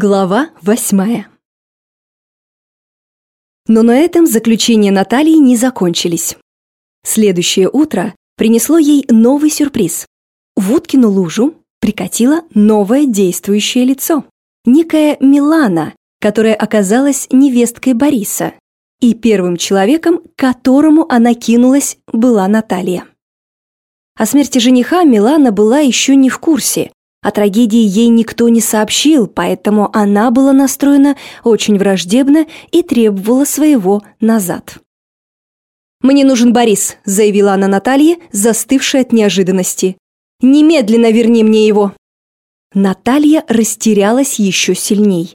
Глава восьмая Но на этом заключения Натальи не закончились. Следующее утро принесло ей новый сюрприз. В Уткину лужу прикатило новое действующее лицо. Некая Милана, которая оказалась невесткой Бориса. И первым человеком, к которому она кинулась, была Наталья. О смерти жениха Милана была еще не в курсе, о трагедии ей никто не сообщил, поэтому она была настроена очень враждебно и требовала своего назад. «Мне нужен Борис», — заявила она Наталье, застывшая от неожиданности. «Немедленно верни мне его!» Наталья растерялась еще сильней.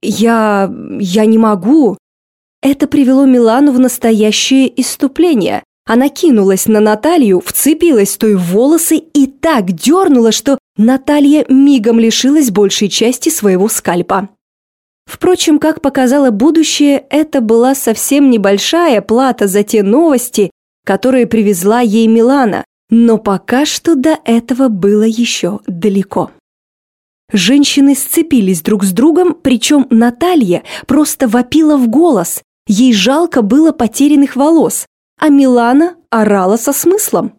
«Я... я не могу!» Это привело Милану в настоящее иступление. Она кинулась на Наталью, вцепилась той в волосы и так дернула, что Наталья мигом лишилась большей части своего скальпа. Впрочем, как показало будущее, это была совсем небольшая плата за те новости, которые привезла ей Милана, но пока что до этого было еще далеко. Женщины сцепились друг с другом, причем Наталья просто вопила в голос, ей жалко было потерянных волос, а Милана орала со смыслом.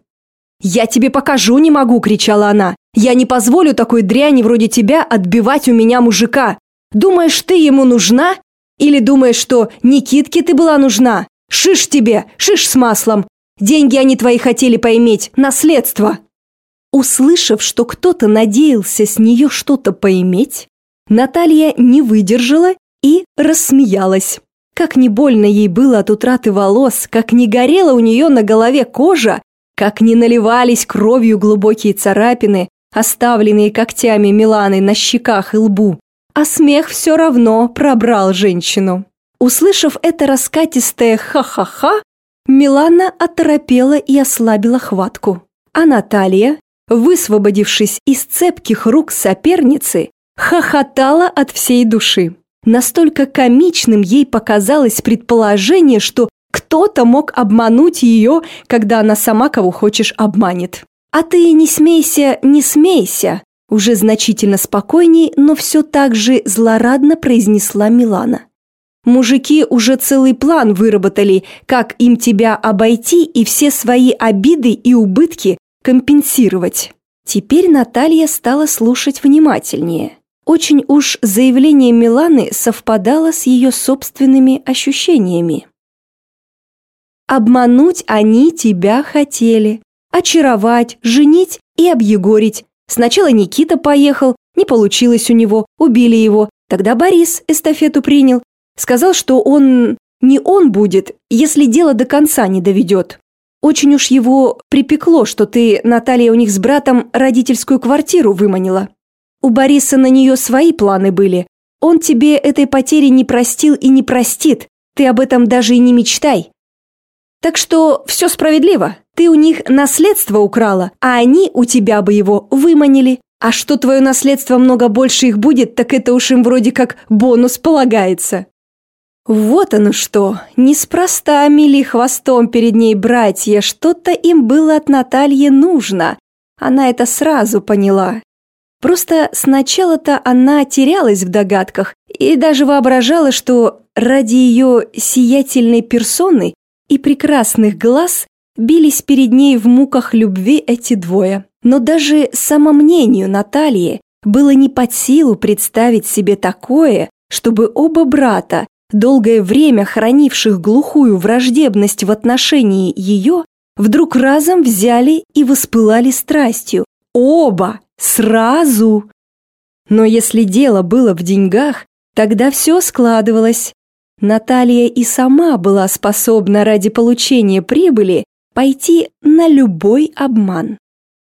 «Я тебе покажу не могу!» – кричала она. «Я не позволю такой дряни вроде тебя отбивать у меня мужика! Думаешь, ты ему нужна? Или думаешь, что Никитке ты была нужна? Шиш тебе, шиш с маслом! Деньги они твои хотели поиметь, наследство!» Услышав, что кто-то надеялся с нее что-то поиметь, Наталья не выдержала и рассмеялась. Как не больно ей было от утраты волос, как не горела у нее на голове кожа, как не наливались кровью глубокие царапины, оставленные когтями Миланы на щеках и лбу. А смех все равно пробрал женщину. Услышав это раскатистое «ха-ха-ха», Милана оторопела и ослабила хватку. А Наталья, высвободившись из цепких рук соперницы, хохотала от всей души. Настолько комичным ей показалось предположение, что кто-то мог обмануть ее, когда она сама кого хочешь обманет. «А ты не смейся, не смейся!» Уже значительно спокойней, но все так же злорадно произнесла Милана. «Мужики уже целый план выработали, как им тебя обойти и все свои обиды и убытки компенсировать». Теперь Наталья стала слушать внимательнее. Очень уж заявление Миланы совпадало с ее собственными ощущениями. «Обмануть они тебя хотели, очаровать, женить и объегорить. Сначала Никита поехал, не получилось у него, убили его. Тогда Борис эстафету принял. Сказал, что он... не он будет, если дело до конца не доведет. Очень уж его припекло, что ты, Наталья, у них с братом родительскую квартиру выманила. У Бориса на нее свои планы были. Он тебе этой потери не простил и не простит. Ты об этом даже и не мечтай. Так что все справедливо. Ты у них наследство украла, а они у тебя бы его выманили. А что твое наследство много больше их будет, так это уж им вроде как бонус полагается. Вот оно что, неспроста мили хвостом перед ней братья, что-то им было от Натальи нужно. Она это сразу поняла. Просто сначала-то она терялась в догадках и даже воображала, что ради ее сиятельной персоны и прекрасных глаз бились перед ней в муках любви эти двое. Но даже самомнению Натальи было не под силу представить себе такое, чтобы оба брата, долгое время хранивших глухую враждебность в отношении ее, вдруг разом взяли и воспылали страстью. Оба! Сразу! Но если дело было в деньгах, тогда все складывалось. Наталья и сама была способна ради получения прибыли пойти на любой обман.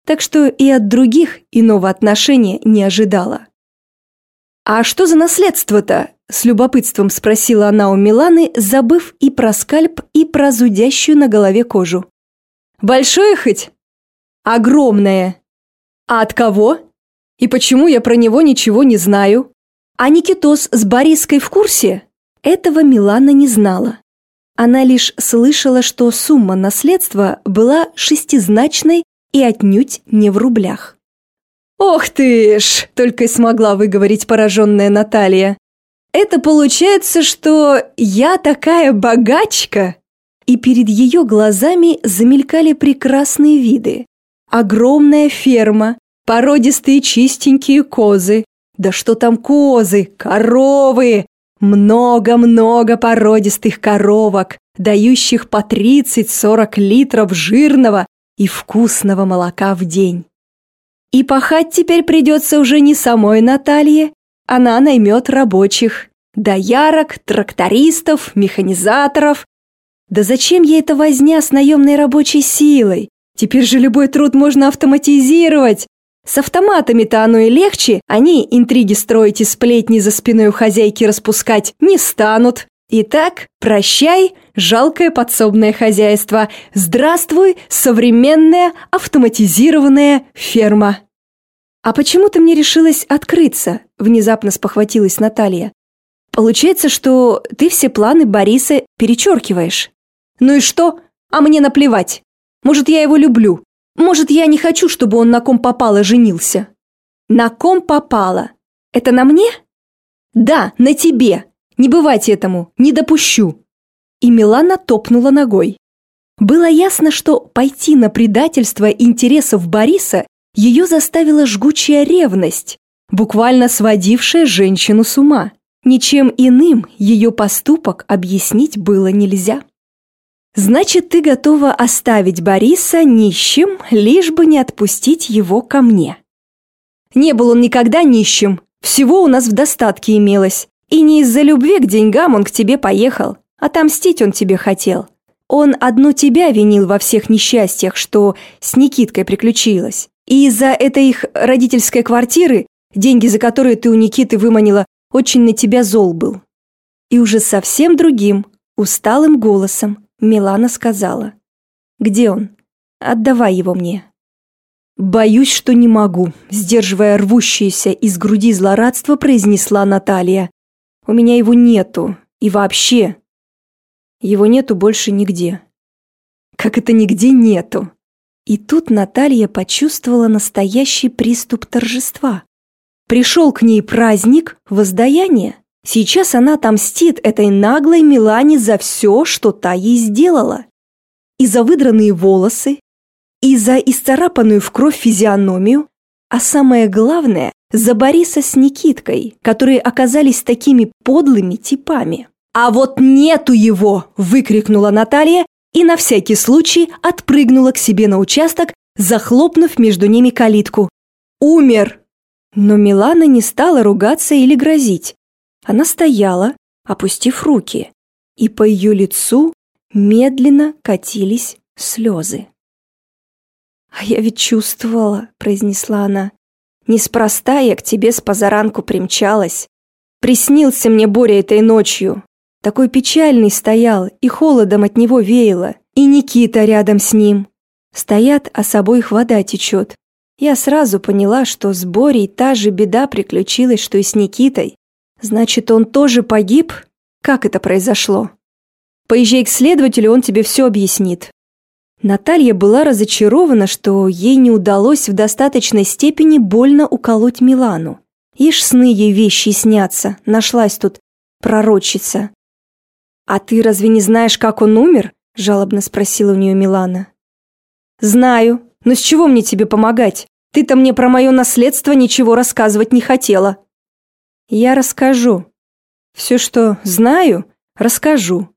Так что и от других иного отношения не ожидала. «А что за наследство-то?» – с любопытством спросила она у Миланы, забыв и про скальп, и про зудящую на голове кожу. «Большое хоть?» «Огромное!» А от кого? И почему я про него ничего не знаю? А Никитос с Бориской в курсе? Этого Милана не знала. Она лишь слышала, что сумма наследства была шестизначной и отнюдь не в рублях. «Ох ты ж!» – только и смогла выговорить пораженная Наталья. «Это получается, что я такая богачка?» И перед ее глазами замелькали прекрасные виды. Огромная ферма, породистые чистенькие козы. Да что там козы, коровы! Много-много породистых коровок, дающих по 30-40 литров жирного и вкусного молока в день. И пахать теперь придется уже не самой Наталье, она наймет рабочих, доярок, трактористов, механизаторов. Да зачем ей эта возня с наемной рабочей силой? Теперь же любой труд можно автоматизировать. С автоматами-то оно и легче, они интриги строить и сплетни за спиной у хозяйки распускать не станут. Итак, прощай, жалкое подсобное хозяйство. Здравствуй, современная автоматизированная ферма. А почему ты мне решилась открыться? Внезапно спохватилась Наталья. Получается, что ты все планы Бориса перечеркиваешь. Ну и что? А мне наплевать. Может, я его люблю. Может, я не хочу, чтобы он на ком попало женился. На ком попало? Это на мне? Да, на тебе. Не бывать этому, не допущу!» И Милана топнула ногой. Было ясно, что пойти на предательство интересов Бориса ее заставила жгучая ревность, буквально сводившая женщину с ума. Ничем иным ее поступок объяснить было нельзя. «Значит, ты готова оставить Бориса нищим, лишь бы не отпустить его ко мне». «Не был он никогда нищим, всего у нас в достатке имелось. И не из-за любви к деньгам он к тебе поехал. Отомстить он тебе хотел. Он одну тебя винил во всех несчастьях, что с Никиткой приключилось. И из-за этой их родительской квартиры, деньги за которые ты у Никиты выманила, очень на тебя зол был. И уже совсем другим, усталым голосом Милана сказала. «Где он? Отдавай его мне». «Боюсь, что не могу», – сдерживая рвущееся из груди злорадство, произнесла Наталья. У меня его нету. И вообще. Его нету больше нигде. Как это нигде нету? И тут Наталья почувствовала настоящий приступ торжества. Пришел к ней праздник воздаяния. Сейчас она отомстит этой наглой Милане за все, что та ей сделала. И за выдранные волосы, и за исцарапанную в кровь физиономию, а самое главное, за Бориса с Никиткой, которые оказались такими подлыми типами. «А вот нету его!» – выкрикнула Наталья и на всякий случай отпрыгнула к себе на участок, захлопнув между ними калитку. «Умер!» Но Милана не стала ругаться или грозить. Она стояла, опустив руки, и по ее лицу медленно катились слезы. «А я ведь чувствовала», – произнесла она. Неспроста я к тебе с позаранку примчалась. Приснился мне Боря этой ночью. Такой печальный стоял, и холодом от него веяло, и Никита рядом с ним. Стоят, а с обоих вода течет. Я сразу поняла, что с Борей та же беда приключилась, что и с Никитой. Значит, он тоже погиб? Как это произошло? Поезжай к следователю, он тебе все объяснит. Наталья была разочарована, что ей не удалось в достаточной степени больно уколоть Милану. Ишь сны ей вещи снятся, нашлась тут пророчица. «А ты разве не знаешь, как он умер?» – жалобно спросила у нее Милана. «Знаю, но с чего мне тебе помогать? Ты-то мне про мое наследство ничего рассказывать не хотела». «Я расскажу. Все, что знаю, расскажу.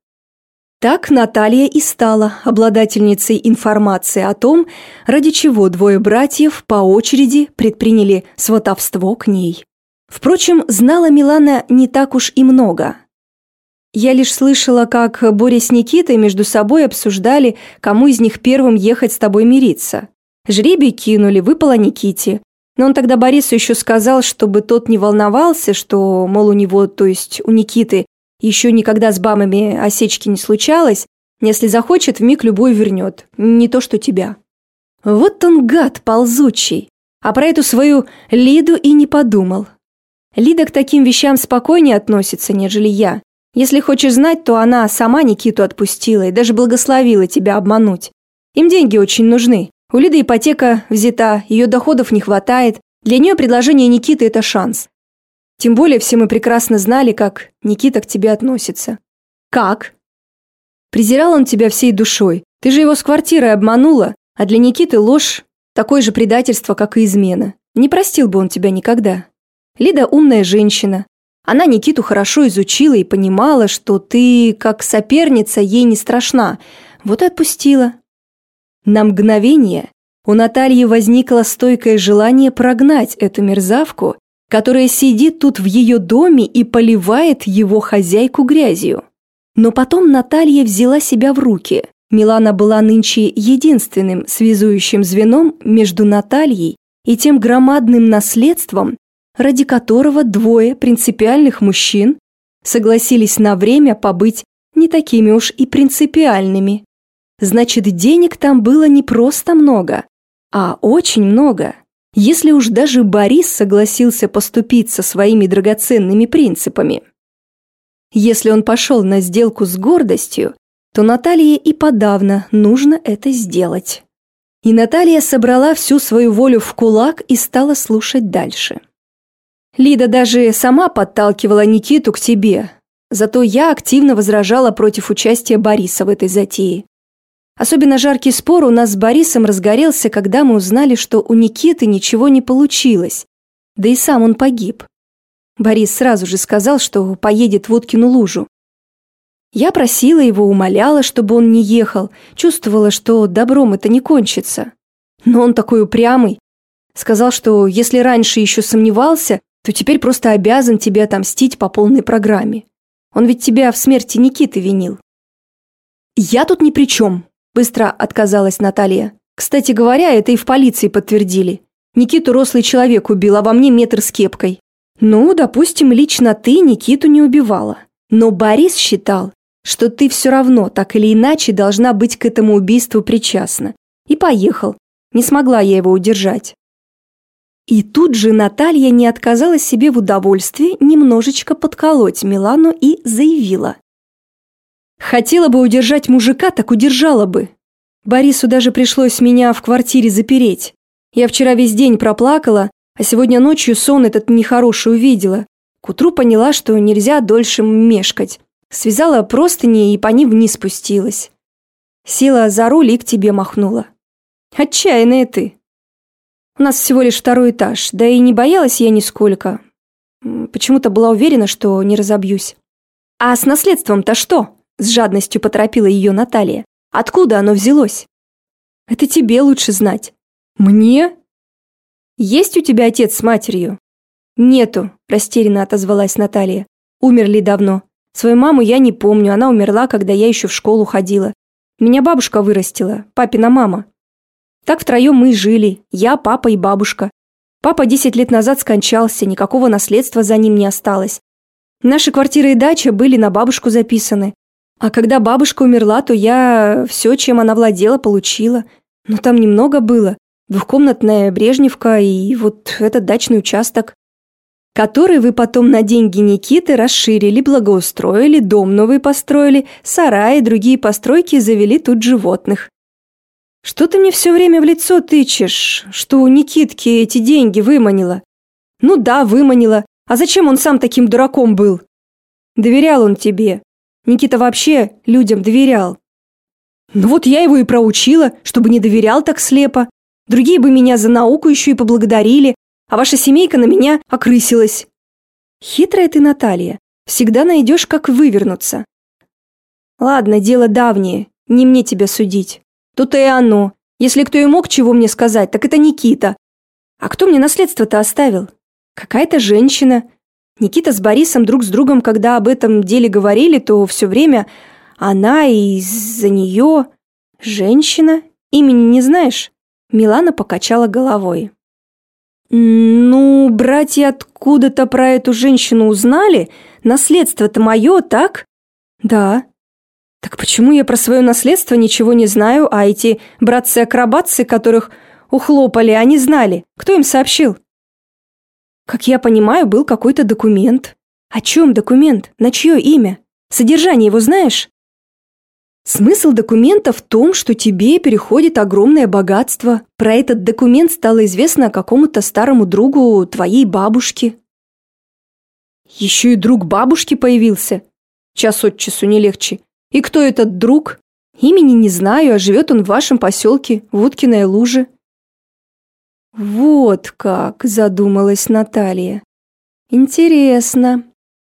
Так Наталья и стала обладательницей информации о том, ради чего двое братьев по очереди предприняли сватовство к ней. Впрочем, знала Милана не так уж и много. Я лишь слышала, как Боря с Никитой между собой обсуждали, кому из них первым ехать с тобой мириться. Жребий кинули, выпало Никите. Но он тогда Борису еще сказал, чтобы тот не волновался, что, мол, у него, то есть у Никиты, еще никогда с бамами осечки не случалось. Если захочет, вмиг любой вернет. Не то, что тебя. Вот он гад ползучий. А про эту свою Лиду и не подумал. Лида к таким вещам спокойнее относится, нежели я. Если хочешь знать, то она сама Никиту отпустила и даже благословила тебя обмануть. Им деньги очень нужны. У Лиды ипотека взята, ее доходов не хватает, Для нее предложение Никиты – это шанс. Тем более все мы прекрасно знали, как Никита к тебе относится. Как? Презирал он тебя всей душой. Ты же его с квартирой обманула, а для Никиты ложь – такое же предательство, как и измена. Не простил бы он тебя никогда. Лида умная женщина. Она Никиту хорошо изучила и понимала, что ты, как соперница, ей не страшна. Вот и отпустила. На мгновение у Натальи возникло стойкое желание прогнать эту мерзавку, которая сидит тут в ее доме и поливает его хозяйку грязью. Но потом Наталья взяла себя в руки. Милана была нынче единственным связующим звеном между Натальей и тем громадным наследством, ради которого двое принципиальных мужчин согласились на время побыть не такими уж и принципиальными. Значит, денег там было не просто много, а очень много. Если уж даже Борис согласился поступиться своими драгоценными принципами. Если он пошел на сделку с гордостью, то Наталье и подавно нужно это сделать. И Наталья собрала всю свою волю в кулак и стала слушать дальше. Лида даже сама подталкивала Никиту к тебе, зато я активно возражала против участия Бориса в этой затее. Особенно жаркий спор у нас с Борисом разгорелся, когда мы узнали, что у Никиты ничего не получилось. Да и сам он погиб. Борис сразу же сказал, что поедет в Уткину лужу. Я просила его, умоляла, чтобы он не ехал, чувствовала, что добром это не кончится. Но он такой упрямый. Сказал, что если раньше еще сомневался, то теперь просто обязан тебе отомстить по полной программе. Он ведь тебя в смерти Никиты винил. «Я тут ни при чем», Быстро отказалась Наталья. Кстати говоря, это и в полиции подтвердили. Никиту рослый человек убил, а во мне метр с кепкой. Ну, допустим, лично ты Никиту не убивала. Но Борис считал, что ты все равно, так или иначе, должна быть к этому убийству причастна. И поехал. Не смогла я его удержать. И тут же Наталья не отказала себе в удовольствии немножечко подколоть Милану и заявила. Хотела бы удержать мужика, так удержала бы. Борису даже пришлось меня в квартире запереть. Я вчера весь день проплакала, а сегодня ночью сон этот нехороший увидела. К утру поняла, что нельзя дольше мешкать. Связала простыни и по ним вниз спустилась. Села за руль и к тебе махнула. Отчаянная ты. У нас всего лишь второй этаж, да и не боялась я нисколько. Почему-то была уверена, что не разобьюсь. А с наследством-то что? С жадностью поторопила ее Наталья. Откуда оно взялось? Это тебе лучше знать. Мне? Есть у тебя отец с матерью? Нету, растерянно отозвалась Наталья. Умерли давно. Свою маму я не помню, она умерла, когда я еще в школу ходила. Меня бабушка вырастила, папина мама. Так втроем мы и жили, я, папа и бабушка. Папа десять лет назад скончался, никакого наследства за ним не осталось. Наши квартиры и дача были на бабушку записаны. А когда бабушка умерла, то я все, чем она владела, получила. Но там немного было. Двухкомнатная Брежневка и вот этот дачный участок. Который вы потом на деньги Никиты расширили, благоустроили, дом новый построили, сараи, другие постройки завели тут животных. Что ты мне все время в лицо тычешь, что у Никитки эти деньги выманила? Ну да, выманила. А зачем он сам таким дураком был? Доверял он тебе. Никита вообще людям доверял. Ну вот я его и проучила, чтобы не доверял так слепо. Другие бы меня за науку еще и поблагодарили, а ваша семейка на меня окрысилась. Хитрая ты, Наталья. Всегда найдешь, как вывернуться. Ладно, дело давнее, не мне тебя судить. Тут и оно. Если кто и мог чего мне сказать, так это Никита. А кто мне наследство-то оставил? Какая-то женщина. Никита с Борисом друг с другом, когда об этом деле говорили, то все время она и за нее... Женщина? Имени не знаешь? Милана покачала головой. «Ну, братья откуда-то про эту женщину узнали? Наследство-то мое, так?» «Да». «Так почему я про свое наследство ничего не знаю, а эти братцы-акробатцы, которых ухлопали, они знали? Кто им сообщил?» Как я понимаю, был какой-то документ. О чем документ? На чье имя? Содержание его знаешь? Смысл документа в том, что тебе переходит огромное богатство. Про этот документ стало известно какому-то старому другу твоей бабушки. Еще и друг бабушки появился. Час от часу не легче. И кто этот друг? Имени не знаю, а живет он в вашем поселке, в Уткиной луже. Вот как, задумалась Наталья. Интересно.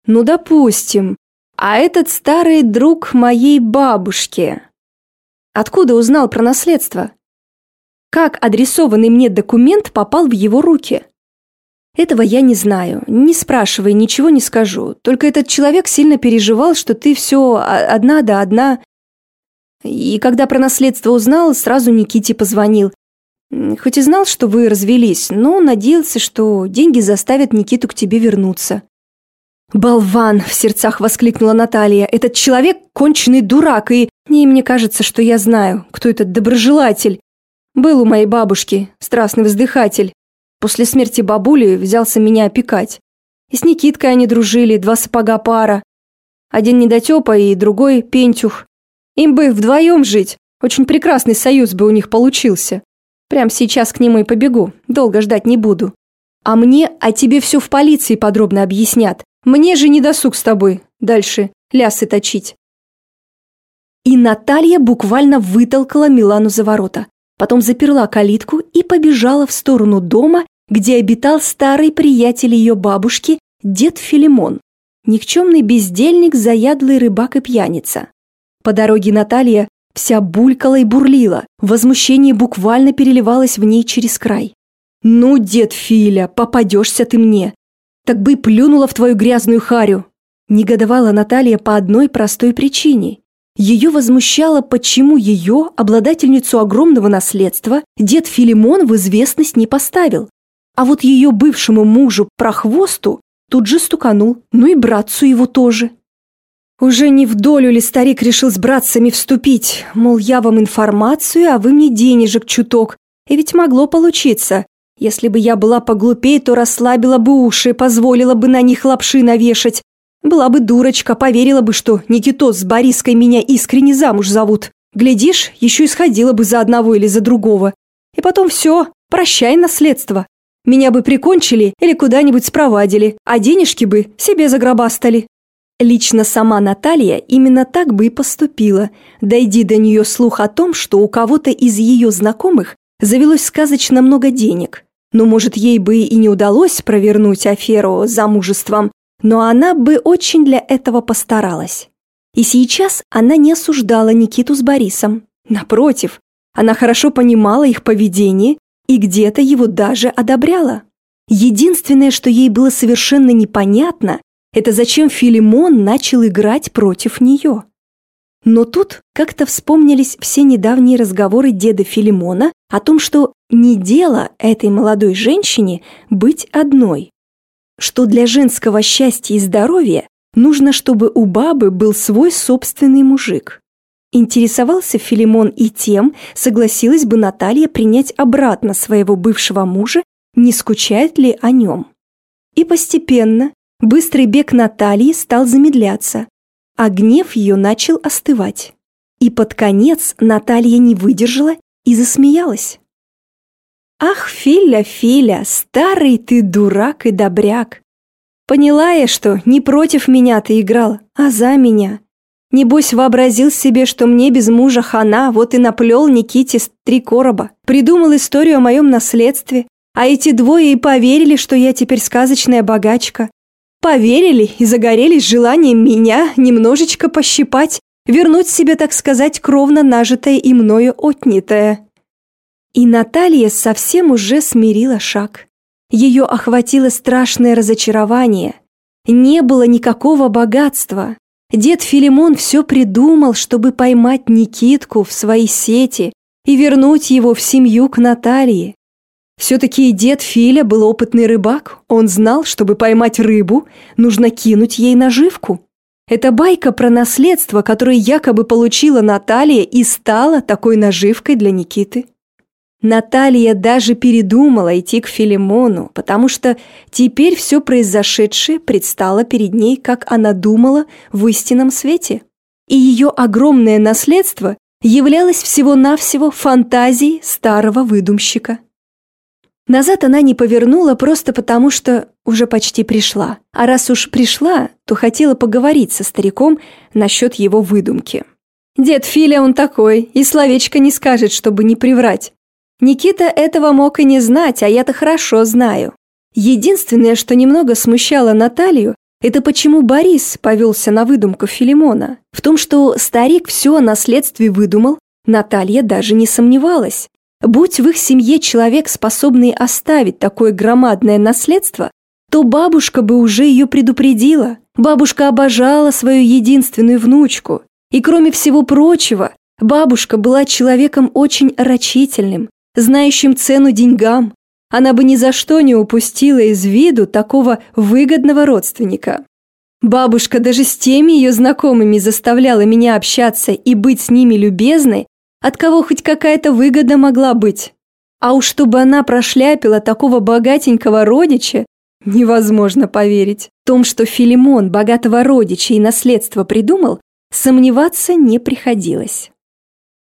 Ну, допустим, а этот старый друг моей бабушки. Откуда узнал про наследство? Как адресованный мне документ попал в его руки? Этого я не знаю. Не спрашивай, ничего не скажу. Только этот человек сильно переживал, что ты все одна да одна. И когда про наследство узнал, сразу Никите позвонил. Хоть и знал, что вы развелись, но надеялся, что деньги заставят Никиту к тебе вернуться. «Болван!» – в сердцах воскликнула Наталья. «Этот человек – конченый дурак, и... И мне кажется, что я знаю, кто этот доброжелатель. Был у моей бабушки, страстный вздыхатель. После смерти бабули взялся меня опекать. И с Никиткой они дружили, два сапога пара. Один недотепа и другой пентюх. Им бы вдвоем жить, очень прекрасный союз бы у них получился. Прям сейчас к нему и побегу, долго ждать не буду. А мне о тебе все в полиции подробно объяснят. Мне же не досуг с тобой дальше лясы точить. И Наталья буквально вытолкала Милану за ворота. Потом заперла калитку и побежала в сторону дома, где обитал старый приятель ее бабушки, дед Филимон. Никчемный бездельник, заядлый рыбак и пьяница. По дороге Наталья вся булькала и бурлила, возмущение буквально переливалось в ней через край. «Ну, дед Филя, попадешься ты мне! Так бы и плюнула в твою грязную харю!» Негодовала Наталья по одной простой причине. Ее возмущало, почему ее, обладательницу огромного наследства, дед Филимон в известность не поставил. А вот ее бывшему мужу, прохвосту, тут же стуканул, ну и братцу его тоже. Уже не в долю ли старик решил с братцами вступить, мол, я вам информацию, а вы мне денежек чуток. И ведь могло получиться. Если бы я была поглупее, то расслабила бы уши, позволила бы на них лапши навешать, была бы дурочка, поверила бы, что Никитос с Бориской меня искренне замуж зовут. Глядишь, еще и сходила бы за одного или за другого. И потом все, прощай наследство. Меня бы прикончили или куда-нибудь спровадили, а денежки бы себе загробастали. Лично сама Наталья именно так бы и поступила, дойди до нее слух о том, что у кого-то из ее знакомых завелось сказочно много денег. Но, может, ей бы и не удалось провернуть аферу замужеством, но она бы очень для этого постаралась. И сейчас она не осуждала Никиту с Борисом. Напротив, она хорошо понимала их поведение и где-то его даже одобряла. Единственное, что ей было совершенно непонятно, это зачем Филимон начал играть против нее. Но тут как-то вспомнились все недавние разговоры деда Филимона о том, что не дело этой молодой женщине быть одной что для женского счастья и здоровья нужно, чтобы у бабы был свой собственный мужик. Интересовался Филимон и тем, согласилась бы Наталья принять обратно своего бывшего мужа, не скучает ли о нем. И постепенно быстрый бег Натальи стал замедляться, а гнев ее начал остывать. И под конец Наталья не выдержала и засмеялась. «Ах, Филя, Филя, старый ты дурак и добряк! Поняла я, что не против меня ты играл, а за меня. Небось вообразил себе, что мне без мужа хана, вот и наплел Никите три короба. Придумал историю о моем наследстве, а эти двое и поверили, что я теперь сказочная богачка. Поверили и загорелись желанием меня немножечко пощипать, вернуть себе, так сказать, кровно нажитое и мною отнятое. И Наталья совсем уже смирила шаг. Ее охватило страшное разочарование. Не было никакого богатства. Дед Филимон все придумал, чтобы поймать Никитку в свои сети и вернуть его в семью к Наталье. Все-таки дед Филя был опытный рыбак. Он знал, чтобы поймать рыбу, нужно кинуть ей наживку. Это байка про наследство, которое якобы получила Наталья и стала такой наживкой для Никиты. Наталья даже передумала идти к Филимону, потому что теперь все произошедшее предстало перед ней, как она думала, в истинном свете. и ее огромное наследство являлось всего-навсего фантазией старого выдумщика. Назад она не повернула просто потому, что уже почти пришла. А раз уж пришла, то хотела поговорить со стариком насчет его выдумки. Дед Филя он такой, и словечко не скажет, чтобы не приврать. Никита этого мог и не знать, а я-то хорошо знаю. Единственное, что немного смущало Наталью, это почему Борис повелся на выдумку Филимона. В том, что старик все о наследстве выдумал, Наталья даже не сомневалась. Будь в их семье человек, способный оставить такое громадное наследство, то бабушка бы уже ее предупредила. Бабушка обожала свою единственную внучку. И кроме всего прочего, бабушка была человеком очень рачительным, знающим цену деньгам. Она бы ни за что не упустила из виду такого выгодного родственника. Бабушка даже с теми ее знакомыми заставляла меня общаться и быть с ними любезной, от кого хоть какая-то выгода могла быть. А уж чтобы она прошляпила такого богатенького родича, невозможно поверить. В том, что Филимон богатого родича и наследство придумал, сомневаться не приходилось.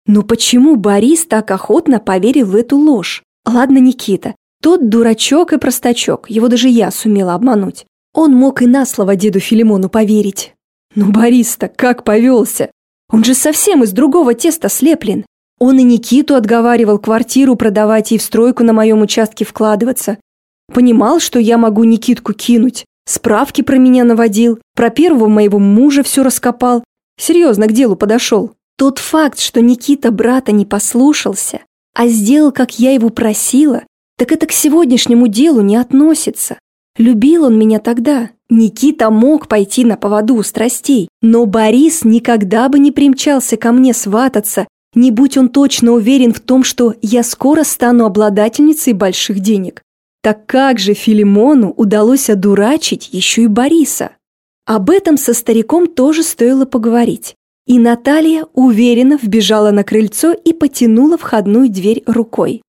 Но почему Борис так охотно поверил в эту ложь? Ладно, Никита, тот дурачок и простачок, его даже я сумела обмануть. Он мог и на слово деду Филимону поверить. Но Борис-то как повелся? Он же совсем из другого теста слеплен. Он и Никиту отговаривал квартиру продавать и в стройку на моем участке вкладываться. Понимал, что я могу Никитку кинуть. Справки про меня наводил, про первого моего мужа все раскопал. Серьезно к делу подошел. Тот факт, что Никита брата не послушался, а сделал, как я его просила, так это к сегодняшнему делу не относится. Любил он меня тогда. Никита мог пойти на поводу у страстей, но Борис никогда бы не примчался ко мне свататься, не будь он точно уверен в том, что я скоро стану обладательницей больших денег. Так как же Филимону удалось одурачить еще и Бориса? Об этом со стариком тоже стоило поговорить. И Наталья уверенно вбежала на крыльцо и потянула входную дверь рукой.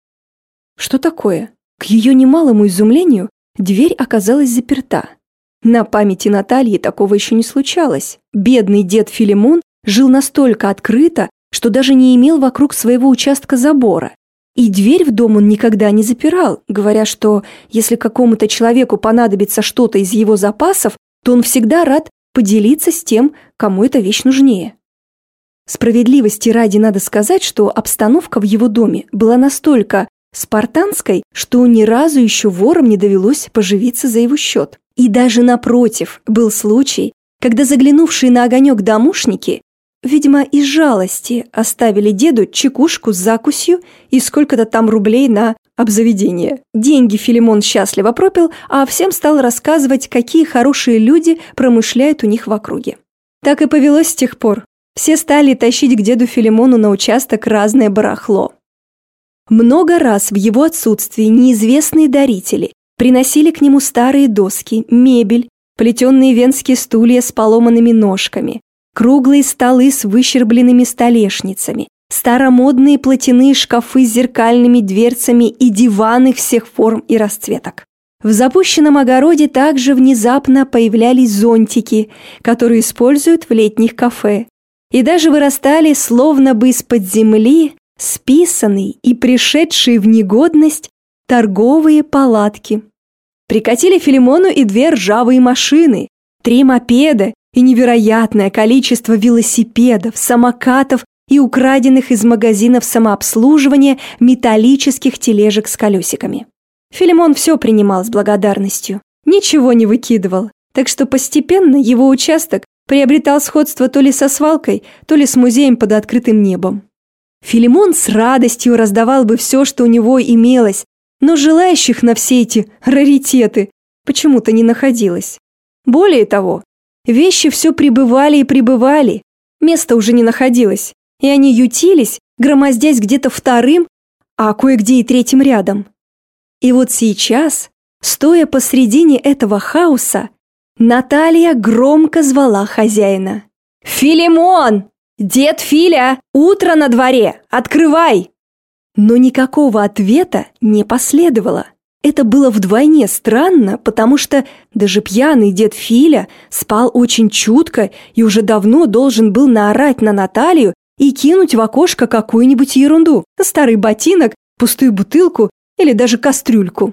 Что такое? К ее немалому изумлению дверь оказалась заперта. На памяти Натальи такого еще не случалось. Бедный дед Филимон жил настолько открыто, что даже не имел вокруг своего участка забора. И дверь в дом он никогда не запирал, говоря, что если какому-то человеку понадобится что-то из его запасов, то он всегда рад поделиться с тем, кому эта вещь нужнее. Справедливости ради надо сказать, что обстановка в его доме была настолько спартанской, что ни разу еще вором не довелось поживиться за его счет. И даже напротив, был случай, когда заглянувшие на огонек домушники, видимо, из жалости оставили деду чекушку с закусью и сколько-то там рублей на обзаведение. Деньги Филимон счастливо пропил, а всем стал рассказывать, какие хорошие люди промышляют у них в округе. Так и повелось с тех пор. Все стали тащить к деду Филимону на участок разное барахло. Много раз в его отсутствии неизвестные дарители приносили к нему старые доски, мебель, плетеные венские стулья с поломанными ножками, круглые столы с выщербленными столешницами, старомодные платяные шкафы с зеркальными дверцами и диваны всех форм и расцветок. В запущенном огороде также внезапно появлялись зонтики, которые используют в летних кафе, и даже вырастали словно бы из-под земли списанные и пришедшие в негодность торговые палатки. Прикатили Филимону и две ржавые машины, три мопеда и невероятное количество велосипедов, самокатов и украденных из магазинов самообслуживания металлических тележек с колесиками. Филимон все принимал с благодарностью, ничего не выкидывал, так что постепенно его участок приобретал сходство то ли со свалкой, то ли с музеем под открытым небом. Филимон с радостью раздавал бы все, что у него имелось, но желающих на все эти раритеты почему-то не находилось. Более того, вещи все прибывали и прибывали, места уже не находилось, и они ютились, громоздясь где-то вторым, а кое-где и третьим рядом. И вот сейчас, стоя посредине этого хаоса, Наталья громко звала хозяина. «Филимон! «Дед Филя, утро на дворе! Открывай!» Но никакого ответа не последовало. Это было вдвойне странно, потому что даже пьяный дед Филя спал очень чутко и уже давно должен был наорать на Наталью и кинуть в окошко какую-нибудь ерунду, старый ботинок, пустую бутылку или даже кастрюльку.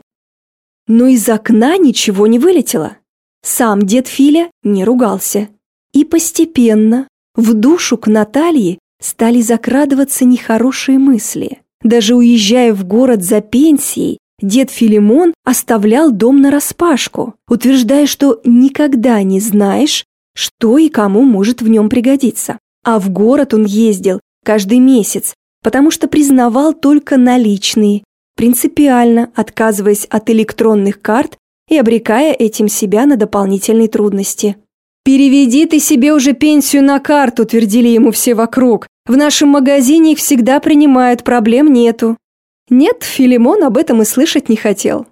Но из окна ничего не вылетело. Сам дед Филя не ругался. И постепенно в душу к Наталье стали закрадываться нехорошие мысли. Даже уезжая в город за пенсией, дед Филимон оставлял дом нараспашку, утверждая, что никогда не знаешь, что и кому может в нем пригодиться. А в город он ездил каждый месяц, потому что признавал только наличные, принципиально отказываясь от электронных карт и обрекая этим себя на дополнительные трудности. «Переведи ты себе уже пенсию на карту», – твердили ему все вокруг. «В нашем магазине их всегда принимают, проблем нету». Нет, Филимон об этом и слышать не хотел.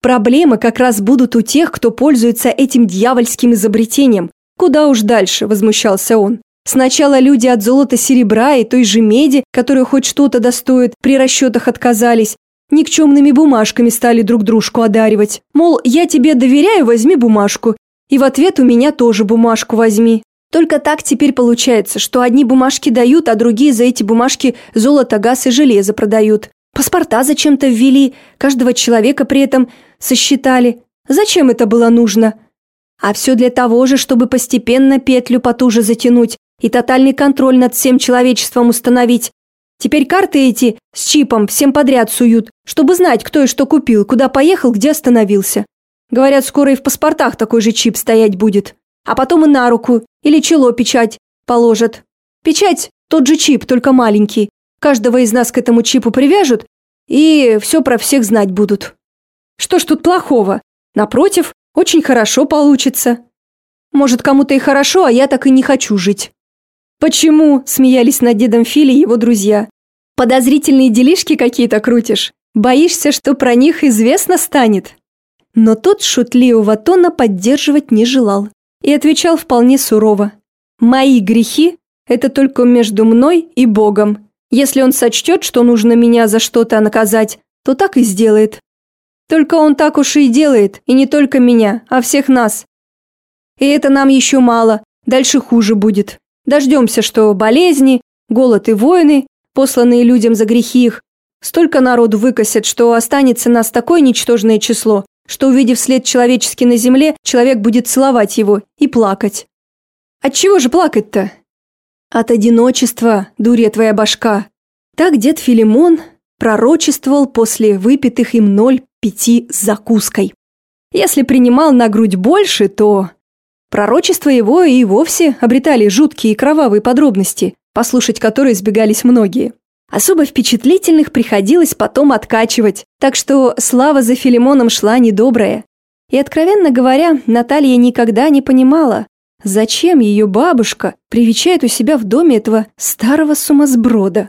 Проблемы как раз будут у тех, кто пользуется этим дьявольским изобретением. Куда уж дальше, возмущался он. Сначала люди от золота-серебра и той же меди, которая хоть что-то достоит, при расчетах отказались. Никчемными бумажками стали друг дружку одаривать. Мол, я тебе доверяю, возьми бумажку. И в ответ у меня тоже бумажку возьми. Только так теперь получается, что одни бумажки дают, а другие за эти бумажки золото, газ и железо продают. Паспорта зачем-то ввели, каждого человека при этом сосчитали. Зачем это было нужно? А все для того же, чтобы постепенно петлю потуже затянуть и тотальный контроль над всем человечеством установить. Теперь карты эти с чипом всем подряд суют, чтобы знать, кто и что купил, куда поехал, где остановился. Говорят, скоро и в паспортах такой же чип стоять будет. А потом и на руку или чело печать положат. Печать – тот же чип, только маленький. Каждого из нас к этому чипу привяжут, и все про всех знать будут. Что ж тут плохого? Напротив, очень хорошо получится. Может, кому-то и хорошо, а я так и не хочу жить. Почему? Смеялись над дедом Фили его друзья. Подозрительные делишки какие-то крутишь? Боишься, что про них известно станет? Но тот шутливого тона поддерживать не желал и отвечал вполне сурово. «Мои грехи – это только между мной и Богом. Если он сочтет, что нужно меня за что-то наказать, то так и сделает. Только он так уж и делает, и не только меня, а всех нас. И это нам еще мало, дальше хуже будет. Дождемся, что болезни, голод и войны, посланные людям за грехи их, столько народу выкосят, что останется нас такое ничтожное число, что, увидев след человеческий на земле, человек будет целовать его и плакать. От чего же плакать-то? От одиночества, дурья твоя башка. Так дед Филимон пророчествовал после выпитых им ноль пяти с закуской. Если принимал на грудь больше, то... Пророчества его и вовсе обретали жуткие и кровавые подробности, послушать которые сбегались многие. Особо впечатлительных приходилось потом откачивать, так что слава за Филимоном шла недобрая. И, откровенно говоря, Наталья никогда не понимала, зачем ее бабушка привечает у себя в доме этого старого сумасброда.